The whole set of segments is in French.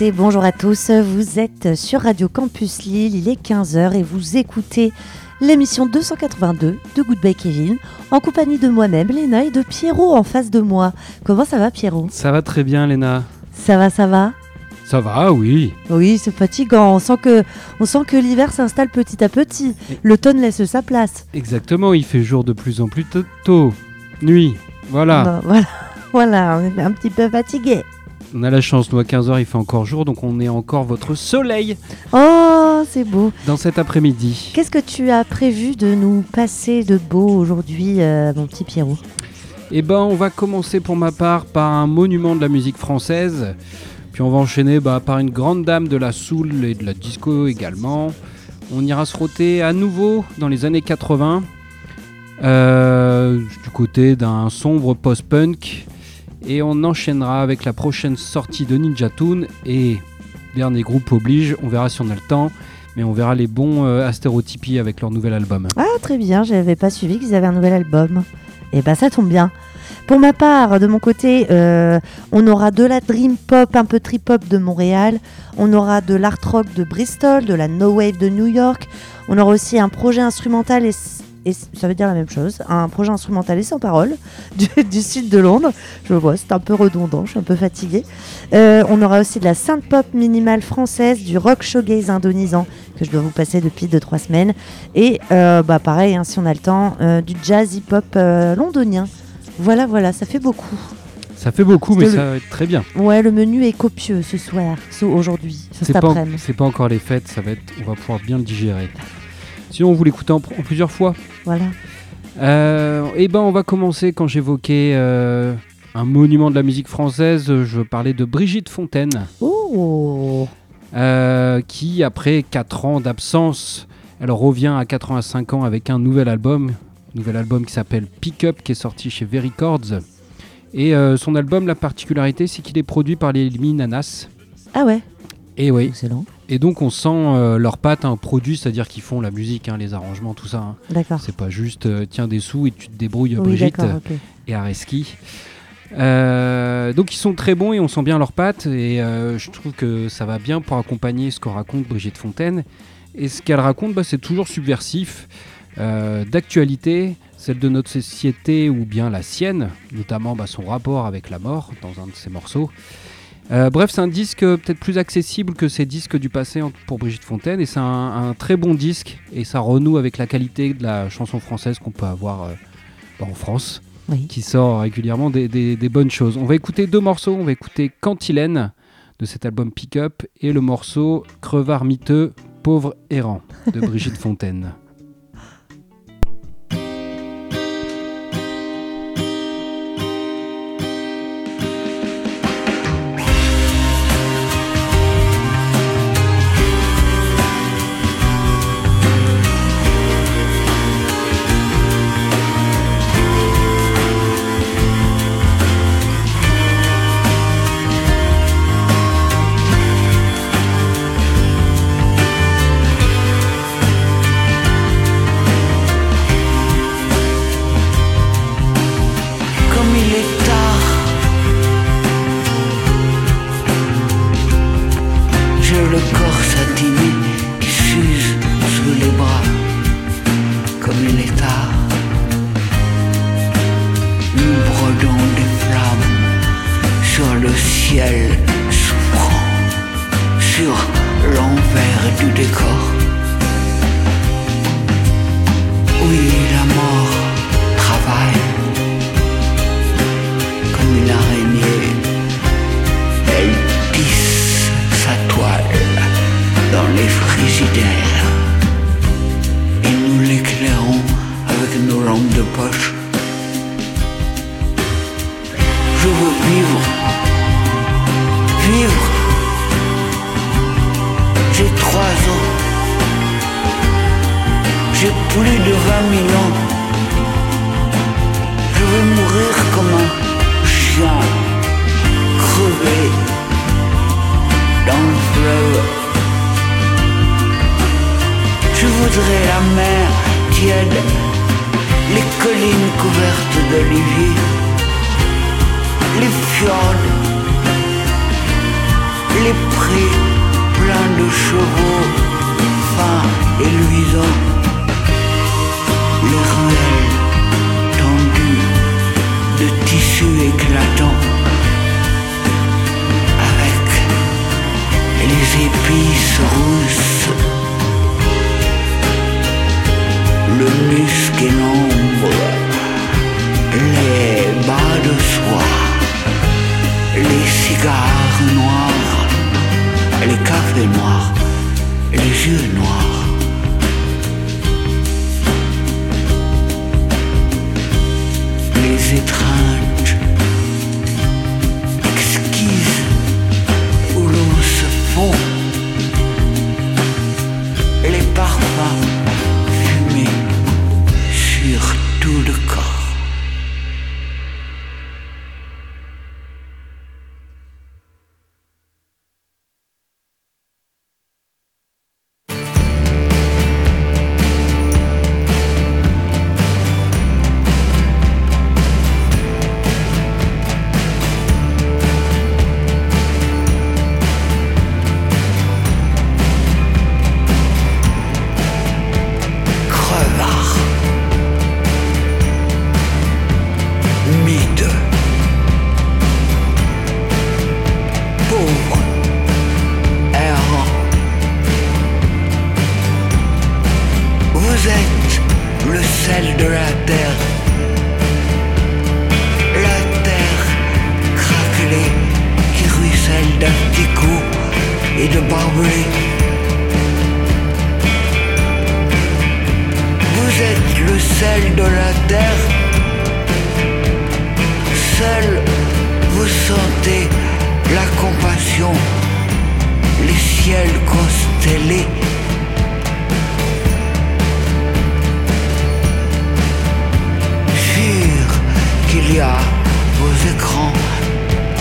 Bonjour à bonjour tous. Vous êtes sur Radio Campus Lille, il est 15h et vous écoutez l'émission 282 de Goodbye Kevin en compagnie de moi-même, Léna, et de Pierrot en face de moi. Comment ça va, Pierrot? Ça va très bien, Léna. Ça va, ça va? Ça va, oui. Oui, c'est fatigant. On sent que, on sent que l'hiver s'installe petit à petit. L'automne laisse sa place. Exactement, il fait jour de plus en plus tôt. Nuit, voilà. Non, voilà. Voilà, on est un petit peu fatigué. On a la chance, nous à 15h il fait encore jour, donc on est encore votre soleil Oh, c'est beau. dans cet après-midi. Qu'est-ce que tu as prévu de nous passer de beau aujourd'hui, euh, mon petit Pierrot? Eh ben, on va commencer pour ma part par un monument de la musique française, puis on va enchaîner bah, par une grande dame de la soul et de la disco également. On ira se frotter à nouveau dans les années 80, euh, du côté d'un sombre post-punk, et on enchaînera avec la prochaine sortie de Ninja Tune et dernier groupe oblige, on verra si on a le temps. Mais on verra les bons euh, avec leur nouvel album. Ah, très bien, je n'avais pas suivi qu'ils avaient un nouvel album. Et ben ça tombe bien. Pour ma part, de mon côté, euh, on aura de la dream pop, un peu trip hop de Montréal. On aura de l'art rock de Bristol, de la no wave de New York. On aura aussi un projet instrumental et, et ça veut dire la même chose, un projet instrumental et sans parole du, du sud de Londres. Je vois, c'est un peu redondant, je suis un peu fatiguée. Euh, on aura aussi de la synth pop minimale française, du rock shoegaze indonisant que je dois vous passer depuis 2-3 semaines. Et euh, bah pareil, hein, si on a le temps, euh, du jazz hip-hop londonien. Voilà, voilà, ça fait beaucoup. Ça fait beaucoup, mais ça va être très bien. Ouais, le menu est copieux ce soir, aujourd'hui, cet après-midi. c'est pas encore les fêtes, ça va être, on va pouvoir bien le digérer. Sinon, vous l'écoutez en, plusieurs fois. Voilà. Euh, eh ben, on va commencer quand j'évoquais euh, un monument de la musique française. Je veux parler de Brigitte Fontaine, Oh euh, qui, après 4 ans d'absence, elle revient à 85 ans avec un nouvel album. Nouvel album qui s'appelle Pick Up, qui est sorti chez V-Records. Et euh, son album, la particularité, c'est qu'il est produit par les Minanas. Ah ouais, Et oui, excellent. Et donc on sent euh, leurs pattes un produit, c'est-à-dire qu'ils font la musique, hein, les arrangements, tout ça. hein. D'accord. C'est pas juste euh, tiens des sous et tu te débrouilles Oui, Brigitte d'accord, ok. et Areski. Euh, donc ils sont très bons et on sent bien leurs pattes et je trouve que ça va bien pour accompagner ce que raconte Brigitte Fontaine. Et ce qu'elle raconte, bah, c'est toujours subversif, d'actualité, celle de notre société ou bien la sienne, notamment bah, son rapport avec la mort dans un de ses morceaux. Euh, bref, c'est un disque peut-être plus accessible que ces disques du passé pour Brigitte Fontaine et c'est un, un très bon disque et ça renoue avec la qualité de la chanson française qu'on peut avoir euh, bah, en France Oui. qui sort régulièrement des, des- des bonnes choses. On va écouter deux morceaux. On va écouter Cantilène de cet album Pick Up et le morceau Crevard miteux, pauvre errant de Brigitte Fontaine. Le sel de la terre. La terre craquelée qui ruisselle d'articots et de barbelés. Vous êtes le sel de la terre. Seul vous sentez la compassion, les ciels constellés. A vos écrans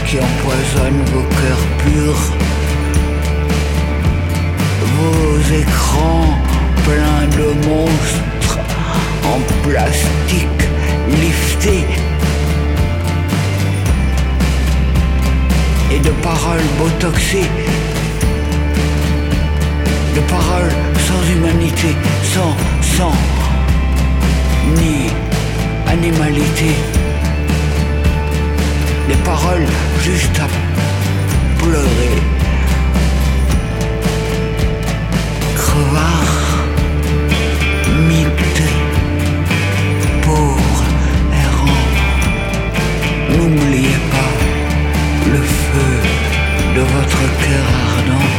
qui empoisonnent vos cœurs purs. Vos écrans pleins de monstres en plastique lifté et de paroles botoxées, de paroles sans humanité, sans sang, ni animalité, des paroles juste à pleurer. crevard, mythe, pauvre, errant. N'oubliez pas le feu de votre cœur ardent.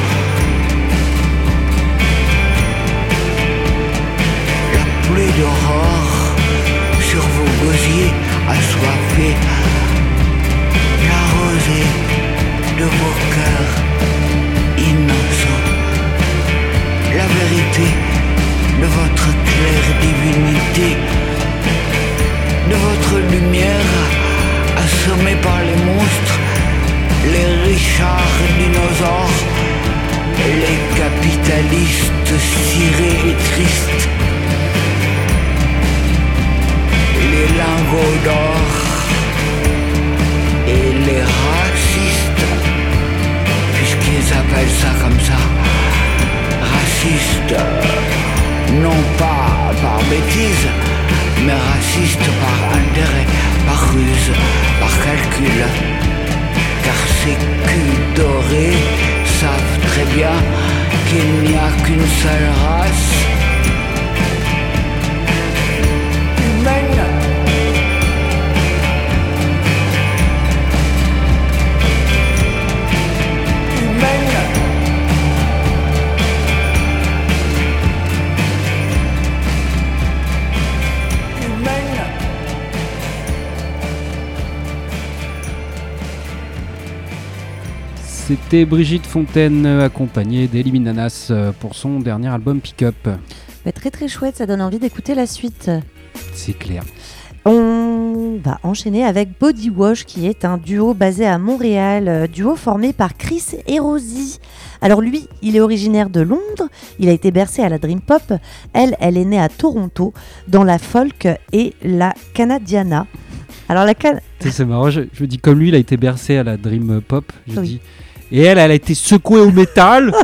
La pluie d'aurore sur vos gosiers assoiffés, de vos cœurs innocents la vérité de votre claire divinité, de votre lumière assommée par les monstres, les richards dinosaures, les capitalistes cirés et tristes, les lingots d'or les racistes, puisqu'ils appellent ça comme ça raciste, non pas par bêtise, mais raciste par intérêt, par ruse, par calcul. Car ces culs dorés savent très bien qu'il n'y a qu'une seule race C'était Brigitte Fontaine euh, accompagnée d'Eliminanas euh, pour son dernier album Pick Up. Bah, très très chouette, ça donne envie d'écouter la suite. C'est clair. On va enchaîner avec Body Wash, qui est un duo basé à Montréal, euh, duo formé par Chris et Rosie. Alors lui, il est originaire de Londres, il a été bercé à la Dream Pop. Elle, elle est née à Toronto, dans la folk et la Canadiana. Alors la can... C'est marrant, je, je dis comme lui, il a été bercé à la Dream Pop. Je Oui. dis, Et elle, elle a été secouée au métal.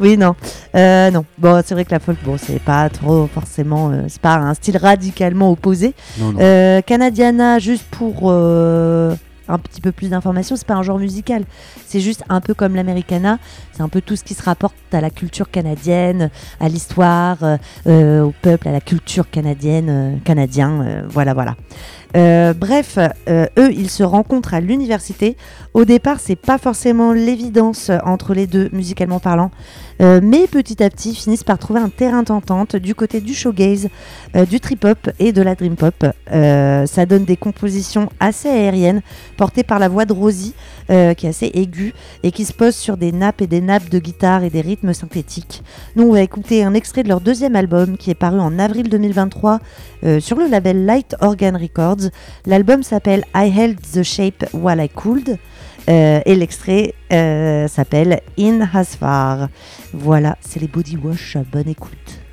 Oui, non. Euh, non. Bon, c'est vrai que la folk, bon, c'est pas trop forcément. euh, c'est pas un style radicalement opposé. non, non. Euh, Canadiana, juste pour un petit peu plus d'informations, c'est pas un genre musical. C'est juste un peu comme l'Americana. C'est un peu tout ce qui se rapporte à la culture canadienne, à l'histoire, euh, euh, au peuple, à la culture canadienne, euh, canadien. voilà, voilà. Bref, eux, ils se rencontrent à l'université. Au départ, c'est pas forcément l'évidence entre les deux, musicalement parlant. Mais petit à petit, ils finissent par trouver un terrain d'entente du côté du showgaze, du trip-hop et de la dream-pop. Ça donne des compositions assez aériennes, portées par la voix de Rosie, euh, qui est assez aiguë, et qui se pose sur des nappes et des nappes de guitare et des rythmes synthétiques. Nous, on va écouter un extrait de leur deuxième album, qui est paru en avril 2023 euh, sur le label Light Organ Records. L'album s'appelle I Held the Shape While I Cooled. euh, et l'extrait s'appelle In Hasfar. Voilà, c'est les Body Wash. Bonne écoute.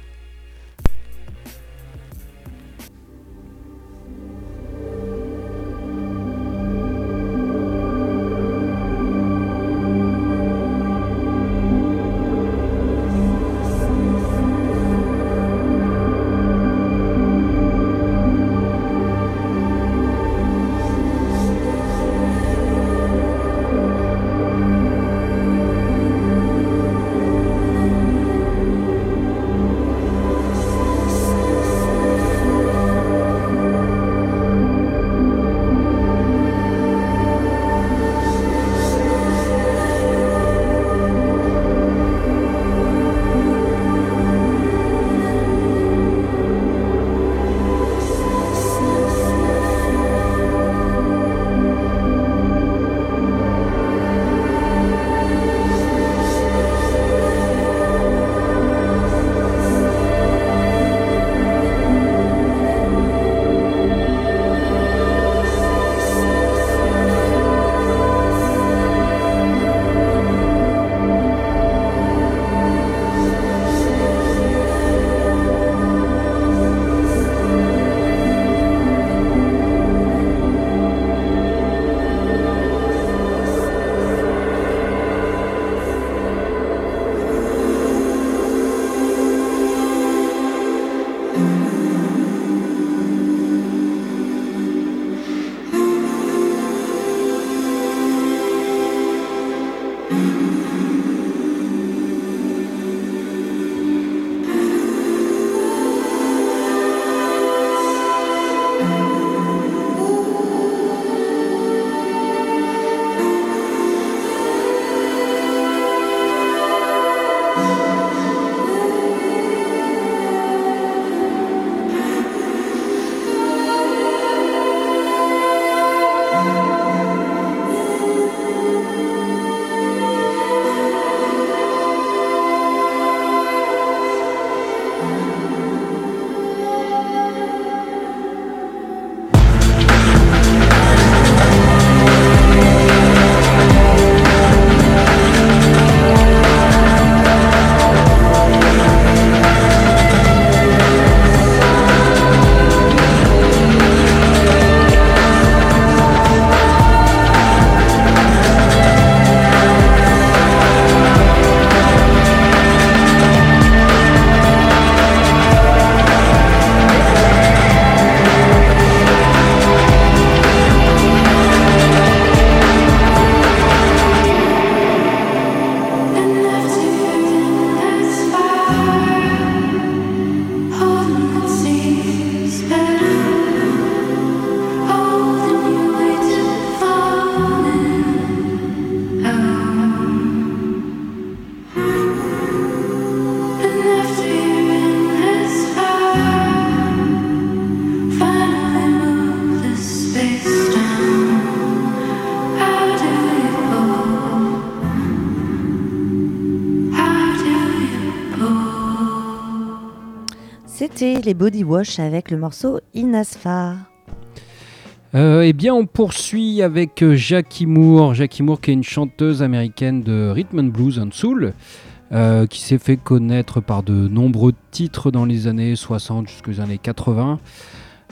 Les Body Wash avec le morceau Inasfar. Euh, eh bien, on poursuit avec euh, Jackie Moore. Jackie Moore, qui est une chanteuse américaine de rhythm and blues and soul, euh, qui s'est fait connaître par de nombreux titres dans les années 60 jusqu'aux années 80.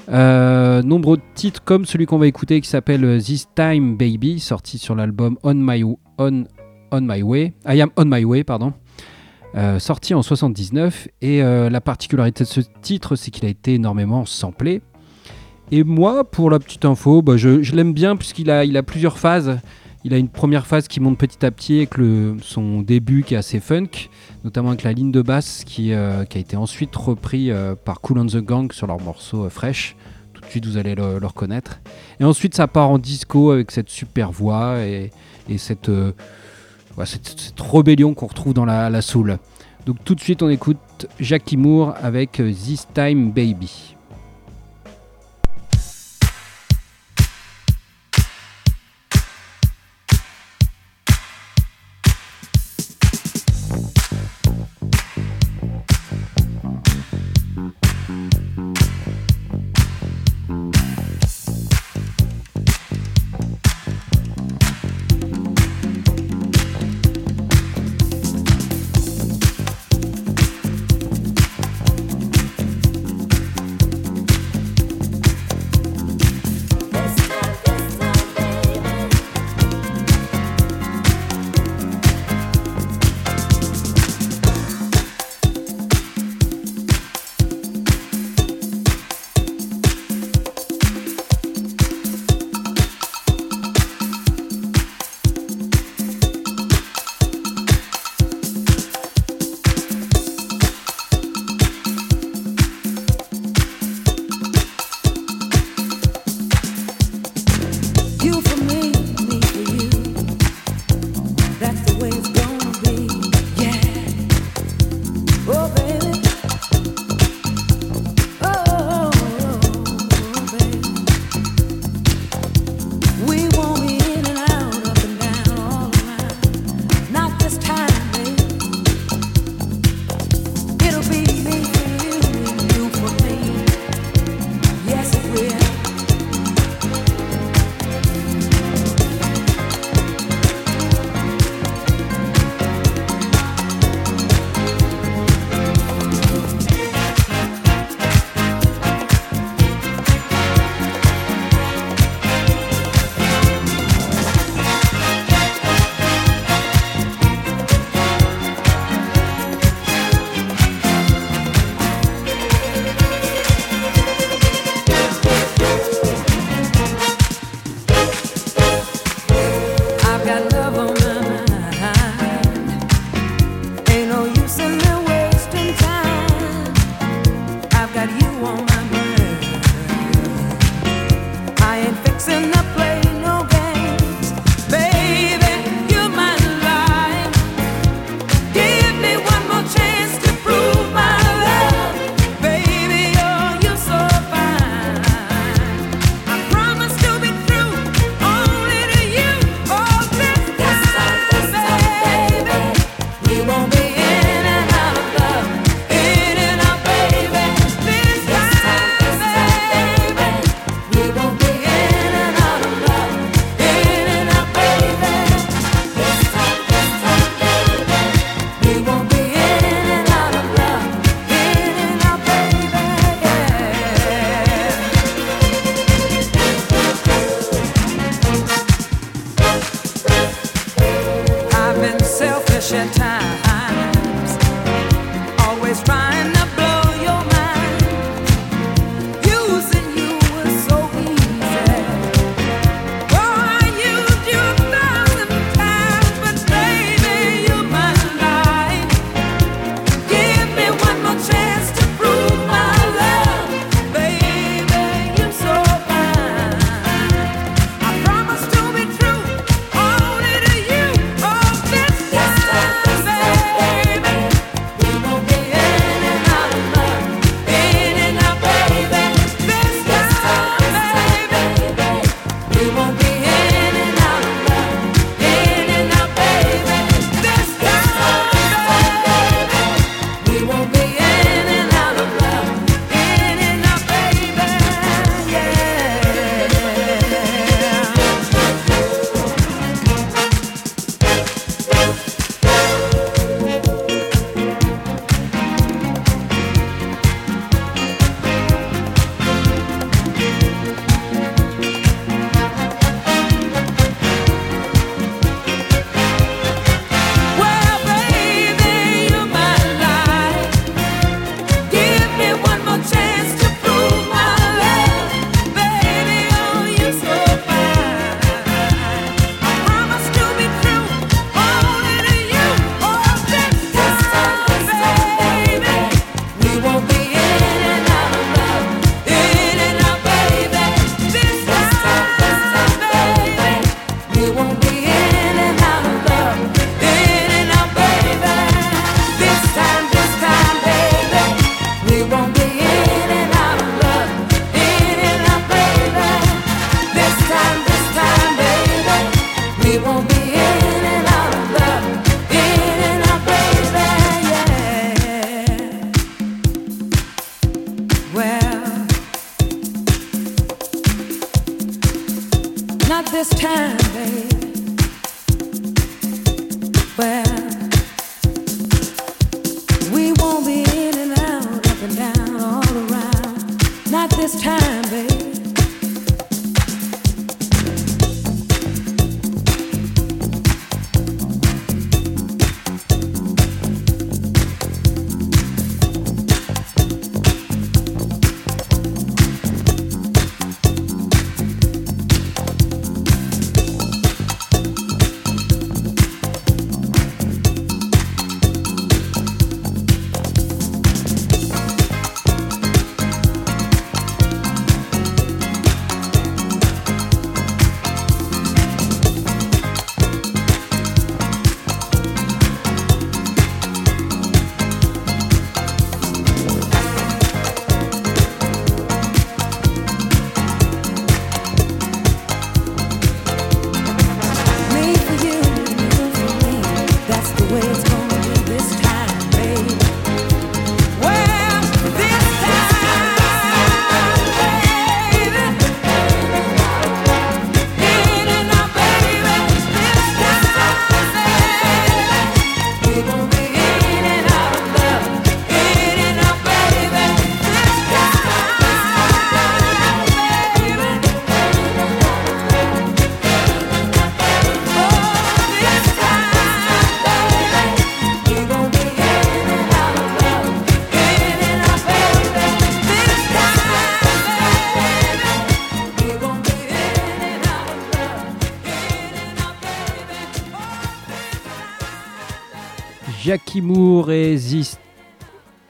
Euh, nombreux titres comme celui qu'on va écouter qui s'appelle This Time Baby, sorti sur l'album On My On, on My Way, I Am On My Way, pardon. Euh, sorti en 79 et euh, la particularité de ce titre c'est qu'il a été énormément samplé. Et moi pour la petite info bah, je, l'aime bien puisqu'il a, plusieurs phases. Il a une première phase qui monte petit à petit avec son début qui est assez funk notamment avec la ligne de basse qui, euh, a été ensuite repris par Cool on the Gang sur leur morceau Fresh. Tout de suite vous allez le, reconnaître. Et ensuite ça part en disco avec cette super voix et, et cette Cette rébellion qu'on retrouve dans la, la soul. Donc tout de suite on écoute Jackie Moore avec euh, This Time Baby.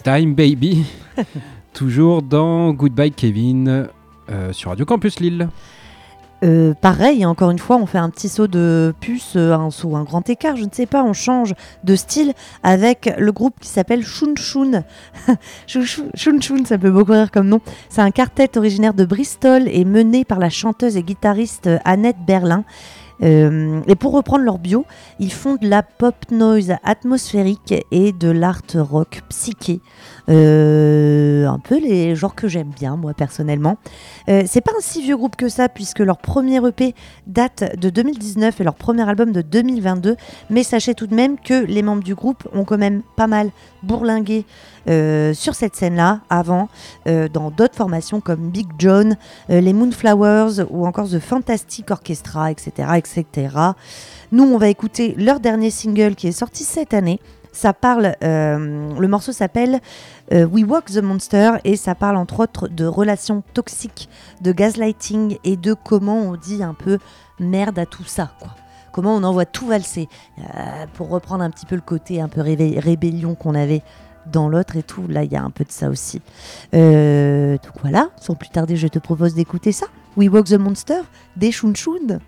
Time Baby. Toujours dans Goodbye Kevin euh, sur Radio Campus Lille. Euh, pareil, encore une fois, on fait un petit saut de puce, euh, un saut, un grand écart, je ne sais pas, on change de style avec le groupe qui s'appelle Shun Shun. Shun Shun, ça peut beaucoup rire comme nom. C'est un quartet originaire de Bristol et mené par la chanteuse et guitariste Annette Berlin. Euh, et pour reprendre leur bio, ils font de la pop noise atmosphérique et de l'art rock psyché. Euh, un peu les genres que j'aime bien, moi personnellement. Euh, c'est pas un si vieux groupe que ça, puisque leur premier EP date de 2019 et leur premier album de 2022. Mais sachez tout de même que les membres du groupe ont quand même pas mal bourlingué euh, sur cette scène-là avant, dans d'autres formations comme Big John, les Moonflowers ou encore The Fantastic Orchestra, etc., etc. Nous, on va écouter leur dernier single qui est sorti cette année. Ça parle, euh, le morceau s'appelle euh, We Walk the Monster et ça parle entre autres de relations toxiques, de gaslighting et de comment on dit un peu merde à tout ça, quoi. Comment on envoie tout valser, euh, pour reprendre un petit peu le côté un peu rébellion qu'on avait dans l'autre et tout. Là, il y a un peu de ça aussi. Donc voilà, sans plus tarder, je te propose d'écouter ça. We Walk the Monster des Shun Shun.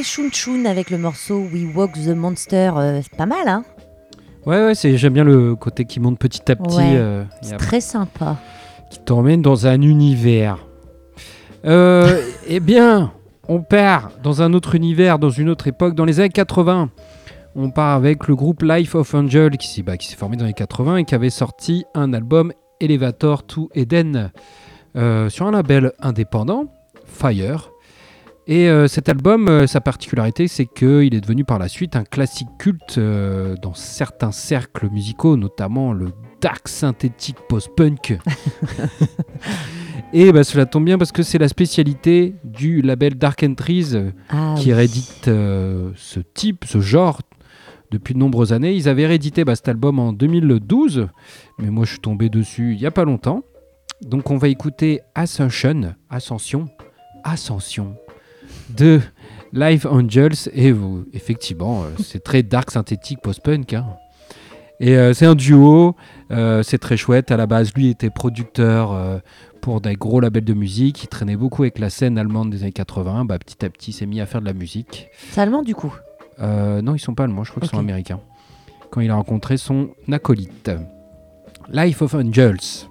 C'était Chun Chun avec le morceau We Walk the Monster. Euh, c'est pas mal, hein Ouais, ouais, c'est, j'aime bien le côté qui monte petit à petit. Ouais. euh, C'est très sympa. qui t'emmène dans un univers. Euh, eh bien, on part dans un autre univers, dans une autre époque, dans les années 80. On part avec le groupe Life of Angel qui s'est, bah, qui s'est formé dans les 80 et qui avait sorti un album Elevator to Eden sur un label indépendant, Fire. Et euh, cet album, euh, sa particularité, c'est qu'il est devenu par la suite un classique culte euh, dans certains cercles musicaux, notamment le dark synthétique post-punk. Et bah, cela tombe bien parce que c'est la spécialité du label Dark Entries Ah, qui réédite euh, ce type, ce genre depuis de nombreuses années. Ils avaient réédité bah, cet album en 2012, mais moi je suis tombé dessus il n'y a pas longtemps. Donc on va écouter Ascension, Ascension, Ascension de Live Angels. Et vous, effectivement, euh, c'est très dark synthétique post-punk. hein. Et euh, c'est un duo, euh, c'est très chouette. À la base, lui était producteur euh, pour des gros labels de musique. Il traînait beaucoup avec la scène allemande des années 80. Bah, petit à petit, il s'est mis à faire de la musique. C'est allemand du coup? Non, ils sont pas allemands, je crois qu'ils sont américains. Quand il a rencontré son acolyte. Life of Angels.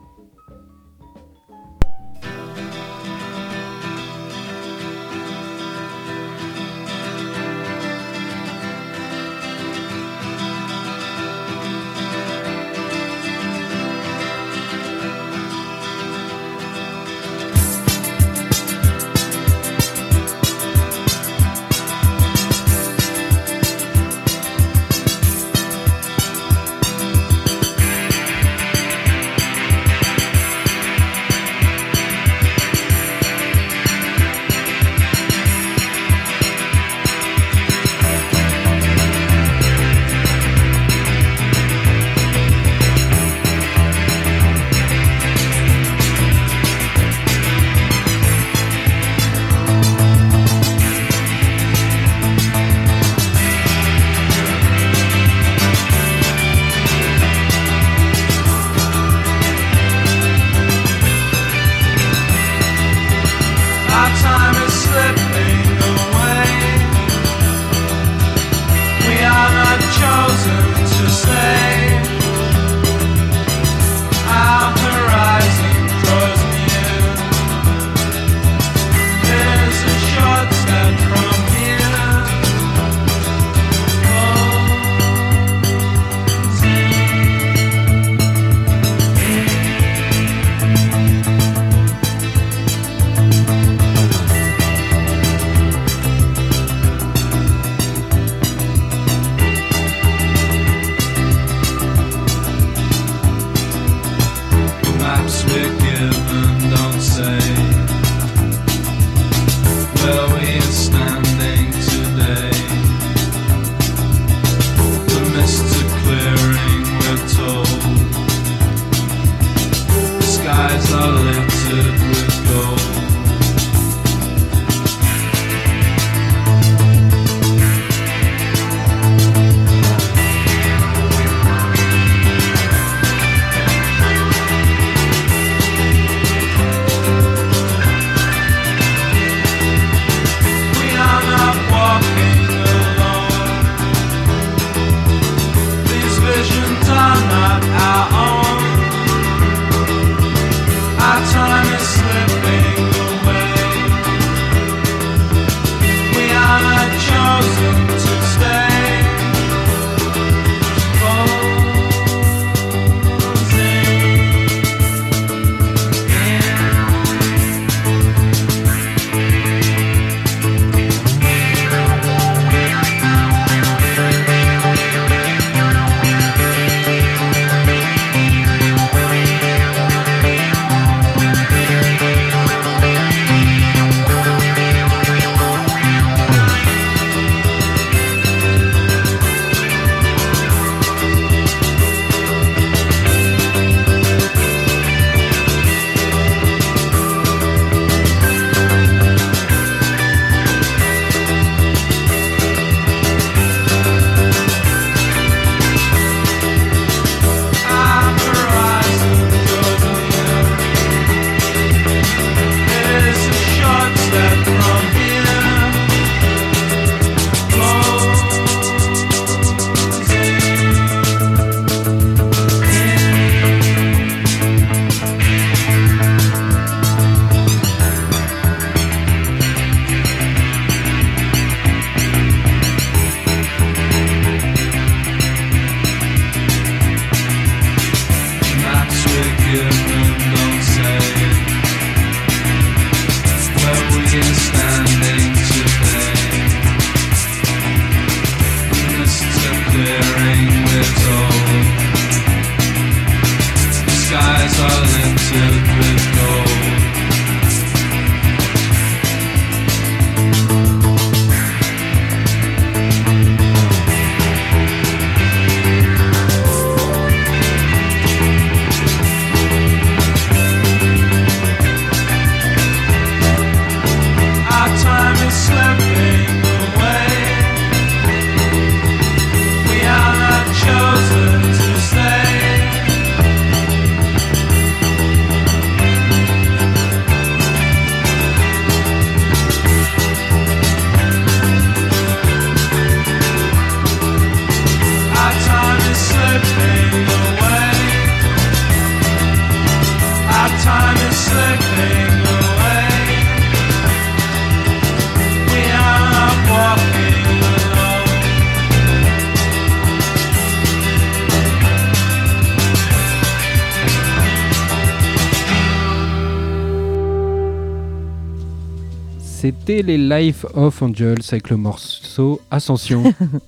C'était les Life of Angels avec le morceau Ascension.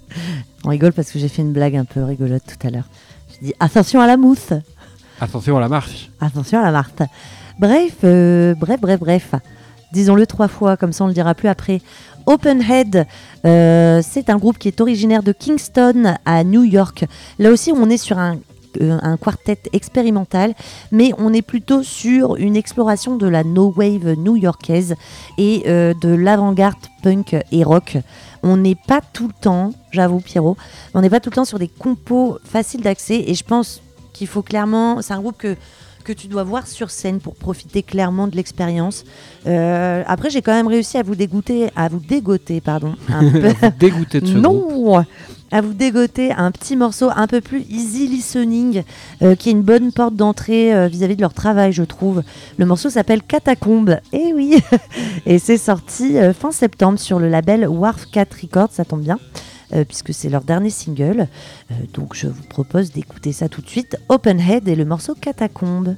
On rigole parce que j'ai fait une blague un peu rigolote tout à l'heure. J'ai dit attention à la mousse, Attention à la marche. attention à la Marthe. Bref, euh, bref, bref, bref. Disons-le trois fois, comme ça on le dira plus après. Openhead, euh, c'est un groupe qui est originaire de Kingston à New York. Là aussi, on est sur un, un quartet expérimental, mais on est plutôt sur une exploration de la no wave new-yorkaise et euh, de l'avant-garde punk et rock. On n'est pas tout le temps, j'avoue Pierrot, on n'est pas tout le temps sur des compos faciles d'accès et je pense qu'il faut clairement, c'est un groupe que que tu dois voir sur scène pour profiter clairement de l'expérience. Euh, après, j'ai quand même réussi à vous dégoûter, à vous dégoter, pardon, un peu. Dégoûté de ce groupe. À vous dégoter un petit morceau un peu plus easy listening, euh, qui est une bonne porte d'entrée euh, vis-à-vis de leur travail, je trouve. Le morceau s'appelle Catacombe. Et oui, et c'est sorti euh, fin septembre sur le label Wharf 4 Records, ça tombe bien. puisque c'est leur dernier single. Donc je vous propose d'écouter ça tout de suite. Openhead et le morceau Catacombe.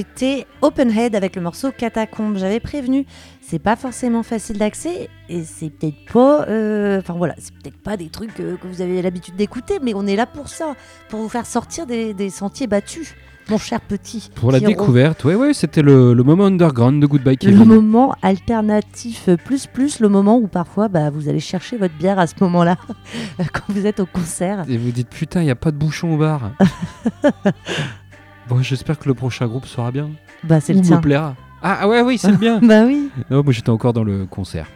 C'était Openhead avec le morceau Catacombe. J'avais prévenu, c'est pas forcément facile d'accès et c'est peut-être pas. euh, Enfin voilà, c'est peut-être pas des trucs euh, que vous avez l'habitude d'écouter, mais on est là pour ça, pour vous faire sortir des, des sentiers battus, mon cher petit. Pour la découverte, ouais, ouais, c'était le, le moment underground de Goodbye Le Kevin. moment alternatif plus plus, le moment où parfois bah, vous allez chercher votre bière à ce moment-là, quand vous êtes au concert. Et vous dites putain, il n'y a pas de bouchon au bar. bon, j'espère que le prochain groupe sera bien. Bah c'est le me tien. plaira. Ah, ah ouais, oui, c'est le bien. Bah oui. Non, moi j'étais encore dans le concert.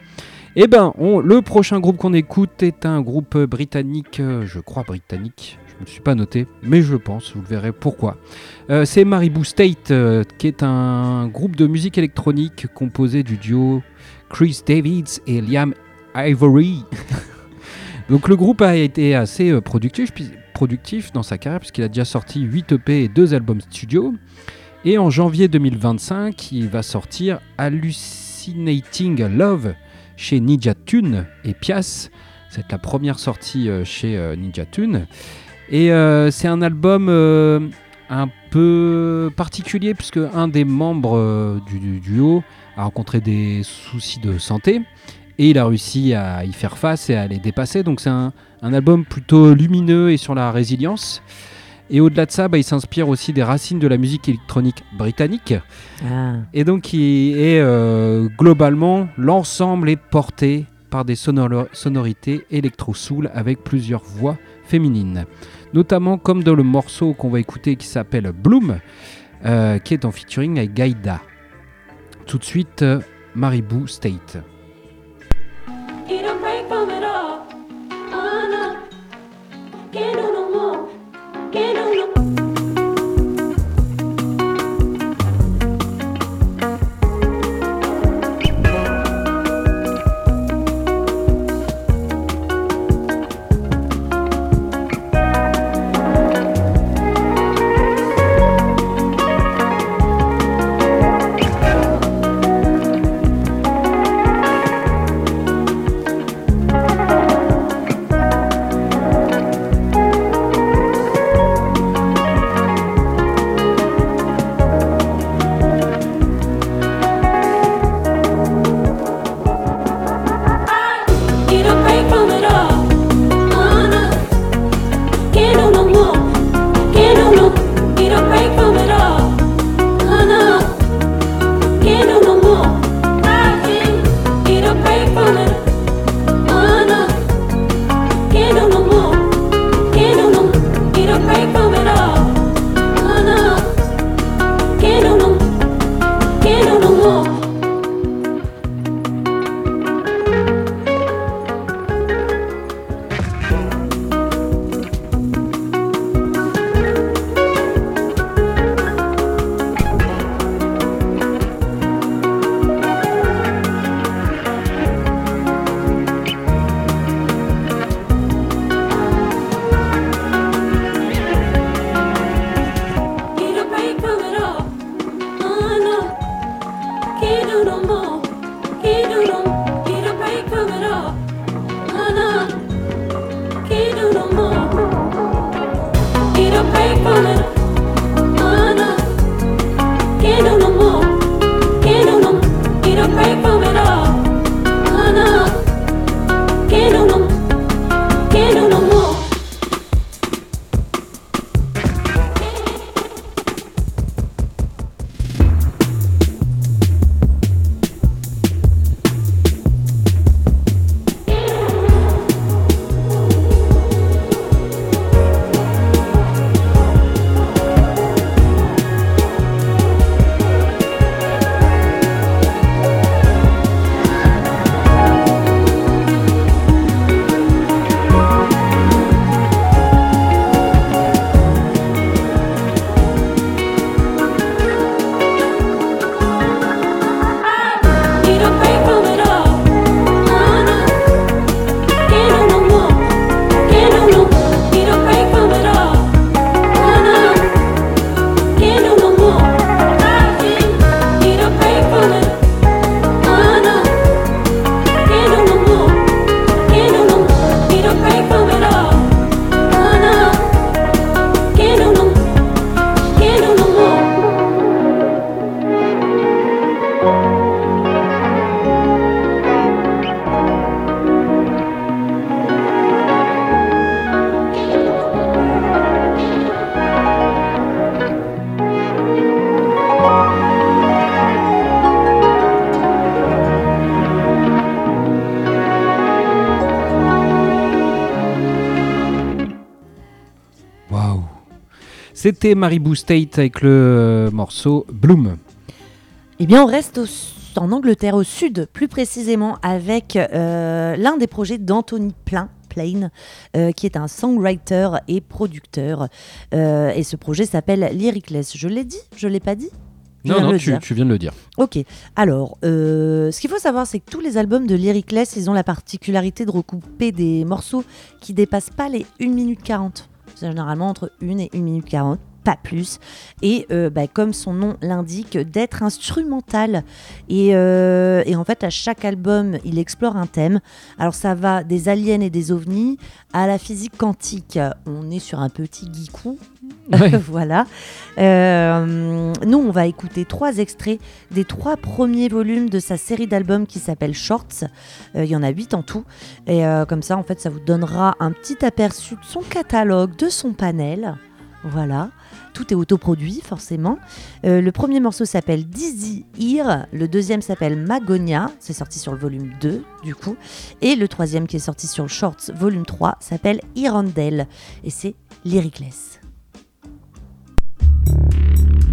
Eh ben, on- le prochain groupe qu'on écoute est un groupe britannique, euh, je crois britannique, je ne me suis pas noté, mais je pense, vous le verrez pourquoi. Euh, c'est Maribou State, euh, qui est un groupe de musique électronique composé du duo Chris Davids et Liam Ivory. Donc le groupe a été assez euh, productif, dans sa carrière, puisqu'il a déjà sorti 8 EP et 2 albums studio. Et en janvier 2025, il va sortir Hallucinating Love chez Ninja Tune et Pias. C'est la première sortie euh, chez euh, Ninja Tune. Et c'est un album un peu particulier puisque un des membres du duo a rencontré des soucis de santé et il a réussi à y faire face et à les dépasser. Donc c'est un, un album plutôt lumineux et sur la résilience. Et au-delà de ça, bah, il s'inspire aussi des racines de la musique électronique britannique. Ah. Et donc, il est euh, globalement, l'ensemble est porté par des sonorités électro-soul avec plusieurs voix féminines. Notamment comme dans le morceau qu'on va écouter qui s'appelle Bloom, euh, qui est en featuring avec Gaïda. Tout de suite, euh, Maribou State. Do no more. C'était Maribou State avec le euh, morceau Bloom. Eh bien, on reste au- en Angleterre, au sud, plus précisément, avec euh, l'un des projets d'Anthony Plain. Plain, euh, qui est un songwriter et producteur. Euh, et ce projet s'appelle Lyricless. Je l'ai dit? Je l'ai pas dit? Je Non, non, tu, viens de le dire. Ok, alors, euh, ce qu'il faut savoir, c'est que tous les albums de Lyricless, ils ont la particularité de recouper des morceaux qui dépassent pas les 1 minute 40. Généralement entre 1 et 1 minute 40, pas plus. Et euh, bah, comme son nom l'indique, d'être instrumental. Et, euh, et en fait, à chaque album, il explore un thème. Alors, ça va des aliens et des ovnis à la physique quantique. On est sur un petit geekou. Voilà. Euh, nous, on va écouter trois extraits des trois premiers volumes de sa série d'albums qui s'appelle Shorts. Euh, Il y en a huit en tout. Et euh, comme ça, en fait, ça vous donnera un petit aperçu de son catalogue, de son panel. Voilà. Tout est autoproduit, forcément. Le premier morceau s'appelle Dizzy Ear. Le deuxième s'appelle Magonia. C'est sorti sur le volume 2, du coup. Et le troisième qui est sorti sur Shorts, volume 3, s'appelle Irandel. Et c'est Lyricless. Thank you.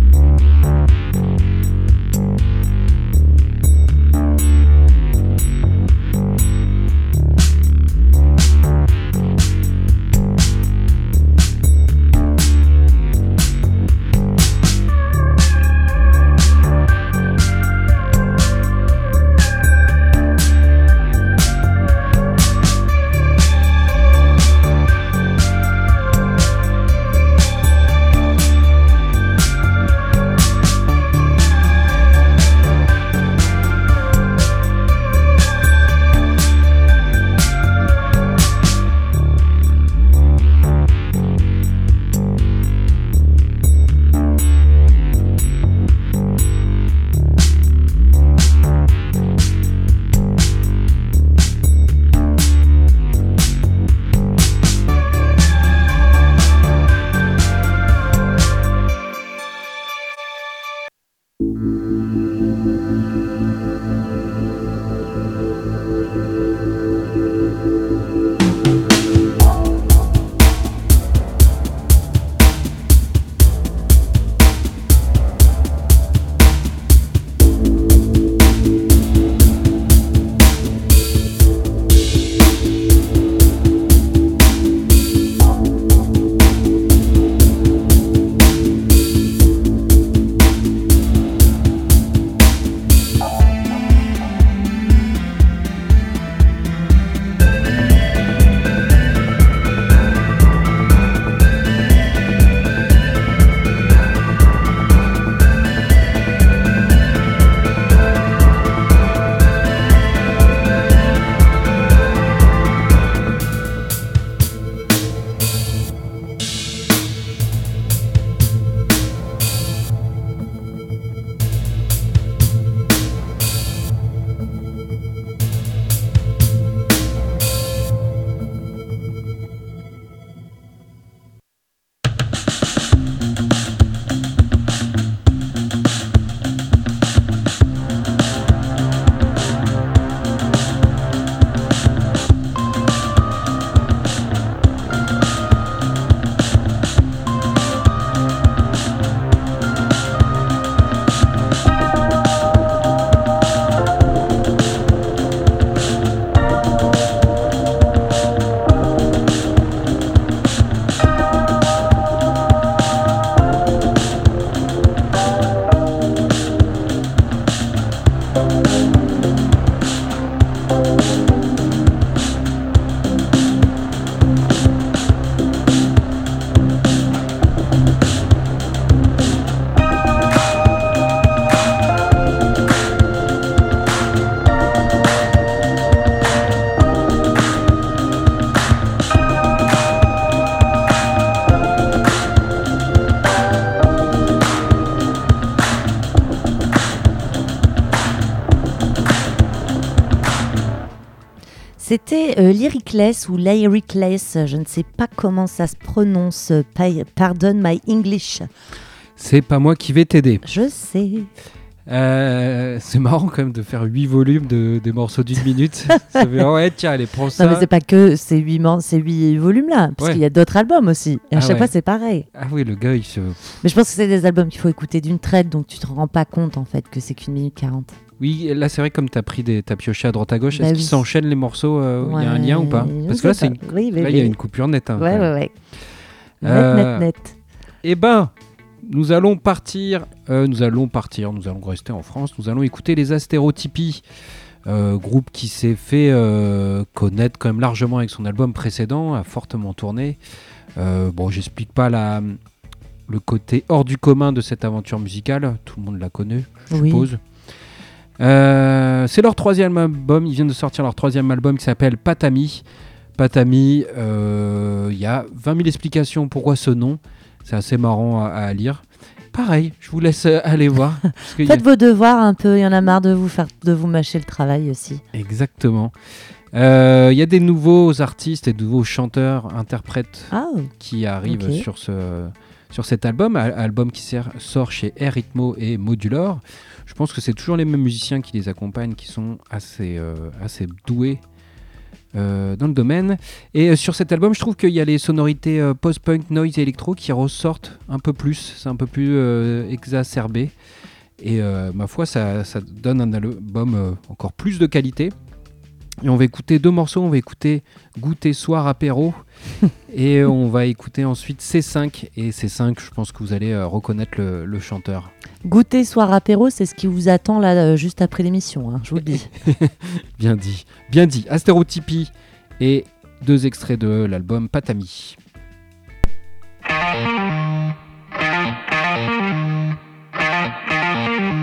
C'était euh, Lyricless ou Lyricless, je ne sais pas comment ça se prononce. Pa- Pardon my English. C'est pas moi qui vais t'aider. Je sais. Euh, c'est marrant quand même de faire 8 volumes de, des morceaux d'une minute. ça fait, ouais, tiens, allez, prends ça. Non, mais c'est pas que ces huit, mor- ces huit volumes-là, parce Ouais. qu'il y a d'autres albums aussi. Et à Ah chaque ouais. fois, c'est pareil. Ah oui, le gars, il se. Mais je pense que c'est des albums qu'il faut écouter d'une traite, donc tu te rends pas compte en fait que c'est qu'une minute quarante. Oui, là, c'est vrai, comme t'as pris des. T'as pioché à droite à gauche, Bah est-ce oui. qu'ils s'enchaînent les morceaux euh, Il y a un Ouais, lien ou pas Parce que là. Oui, oui, il y a une coupure nette. hein, Ouais, ouais, ouais. Net, Euh, net, net. Eh ben, nous allons partir, euh, nous allons partir, nous allons rester en France, nous allons écouter les Astérotypies, euh, groupe qui s'est fait euh, connaître quand même largement avec son album précédent, a fortement tourné. Euh, bon, j'explique pas la, le côté hors du commun de cette aventure musicale, tout le monde l'a connu, je Oui. suppose. Euh, c'est leur troisième album, ils viennent de sortir leur troisième album qui s'appelle Patami. Patami, euh, il y a 20 000 explications pourquoi ce nom. C'est assez marrant à, à lire. Pareil, je vous laisse euh, aller voir. a- Faites vos devoirs un peu, il y en a marre de vous faire de vous mâcher le travail aussi. Exactement. Euh, Il y a des nouveaux artistes et de nouveaux chanteurs, interprètes Ah, qui arrivent sur, ce, sur cet album, al- album qui sert- sort chez Air Ritmo et Modulor. Je pense que c'est toujours les mêmes musiciens qui les accompagnent, qui sont assez, euh, assez doués euh, dans le domaine. Et euh, sur cet album, je trouve qu'il y a les sonorités post-punk, noise et électro qui ressortent un peu plus, c'est un peu plus exacerbé. Et ma foi, ça, ça donne un album encore plus de qualité. Et on va écouter deux morceaux. On va écouter Goûter Soir Apéro. et on va écouter ensuite C5. Et C5, je pense que vous allez euh, reconnaître le, le chanteur. goûter soir apéro, c'est ce qui vous attend là euh, juste après l'émission, hein, je vous le dis. Bien dit. Bien dit. Astérotypie. Et deux extraits de l'album Patami.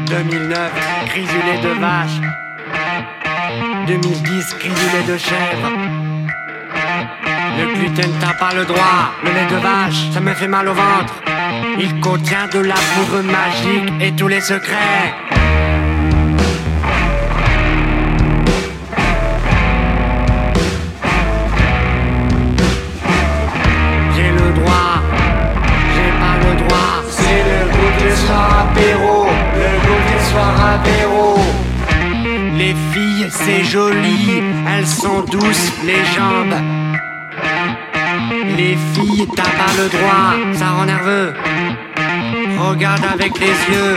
2009, grisoulet de vache. 2010, grisoulet de chèvre. Le gluten t'as pas le droit. Le lait de vache, ça me fait mal au ventre. Il contient de la poudre magique et tous les secrets. J'ai le droit, j'ai pas le droit. C'est le goûter soir apéro, le goûter soir apéro. Les filles, c'est joli, elles sont douces, les jambes. Les filles, t'as pas le droit, ça rend nerveux. Regarde avec les yeux,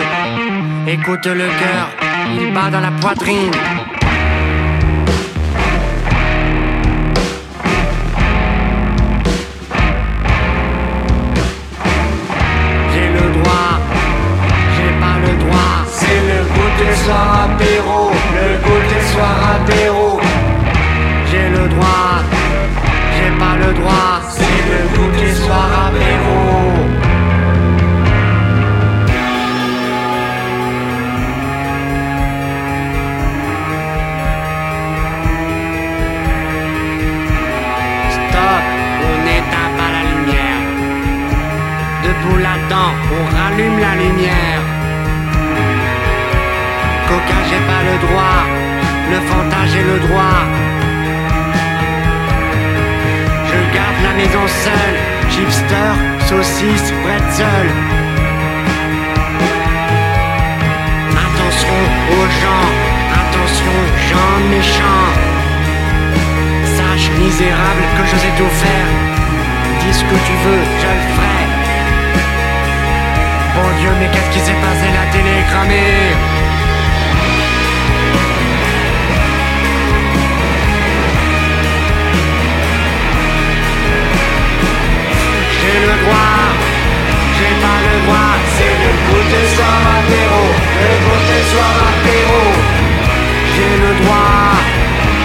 écoute le cœur, il bat dans la poitrine. Le Fanta, j'ai le droit. Je garde la maison seule. Chipster, saucisse, bretzel. Attention aux gens. Attention, gens méchants. Sache, misérable, que je sais tout faire. Dis ce que tu veux, je le ferai. Bon Dieu, mais qu'est-ce qui s'est passé? La télé est cramée C'est le goûter soir apéro Le goûter soir apéro J'ai le droit,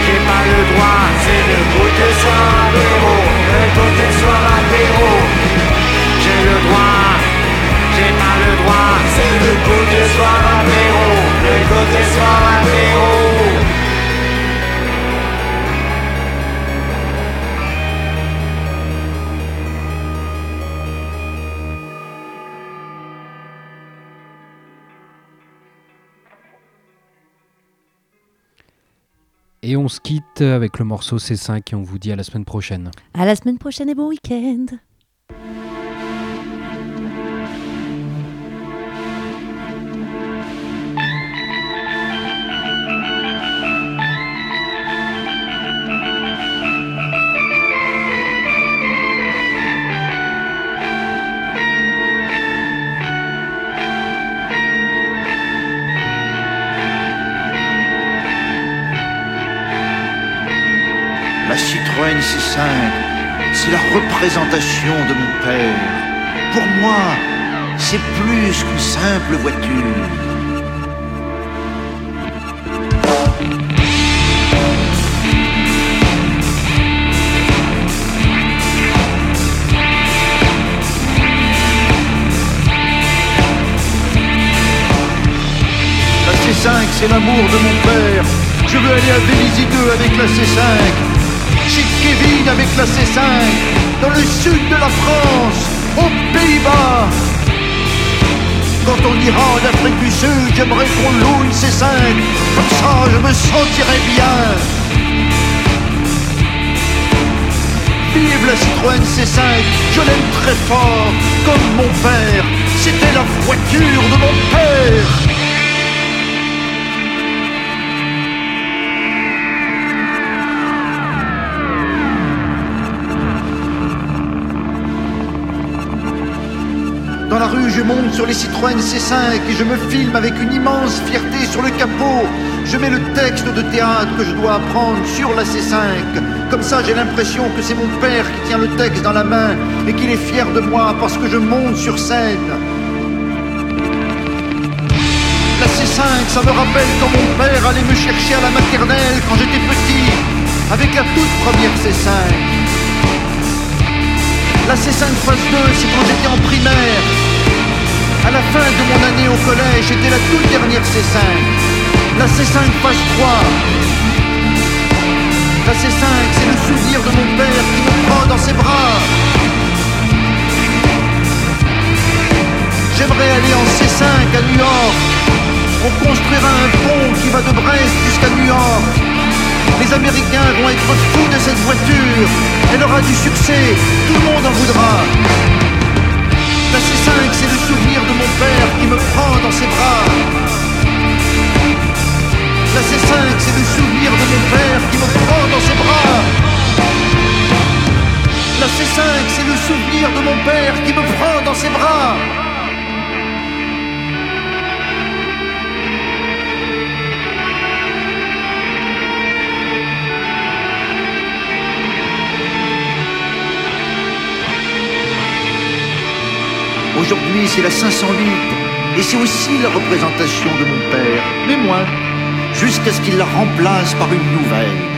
j'ai pas le droit. C'est le goûter soir apéro Le goûter soir apéro J'ai le droit, j'ai pas le droit. C'est le goûter soir apéro Le goûter soir on se quitte avec le morceau C5 et on vous dit à la semaine prochaine. À la semaine prochaine et bon week-end. De mon père. Pour moi, c'est plus qu'une simple voiture. La C5, c'est l'amour de mon père. Je veux aller à Vélizy 2 avec la C5. Kevin avec la C5. Dans le sud de la France, aux Pays-Bas. Quand on ira en Afrique du Sud, j'aimerais qu'on loue une C5. Comme ça, je me sentirais bien. Vive la Citroën C5, je l'aime très fort, comme mon père. C'était la voiture de mon père. Dans la rue, je monte sur les Citroën C5 et je me filme avec une immense fierté sur le capot. Je mets le texte de théâtre que je dois apprendre sur la C5. Comme ça, j'ai l'impression que c'est mon père qui tient le texte dans la main et qu'il est fier de moi parce que je monte sur scène. La C5, ça me rappelle quand mon père allait me chercher à la maternelle quand j'étais petit, avec la toute première C5. La C5 phase 2, c'est quand j'étais en primaire. À la fin de mon année au collège, j'étais la toute dernière C5. La C5 phase 3. La C5, c'est le souvenir de mon père qui me prend dans ses bras. J'aimerais aller en C5 à New York. On construira un pont qui va de Brest jusqu'à New York. Les Américains vont être fous de cette voiture. Elle aura du succès, tout le monde en voudra. La C5, c'est le souvenir de mon père qui me prend dans ses bras. La C5, c'est le souvenir de mon père qui me prend dans ses bras. La C5, c'est le souvenir de mon père qui me prend dans ses bras. Aujourd'hui, c'est la 508 et c'est aussi la représentation de mon père, mais moins, jusqu'à ce qu'il la remplace par une nouvelle.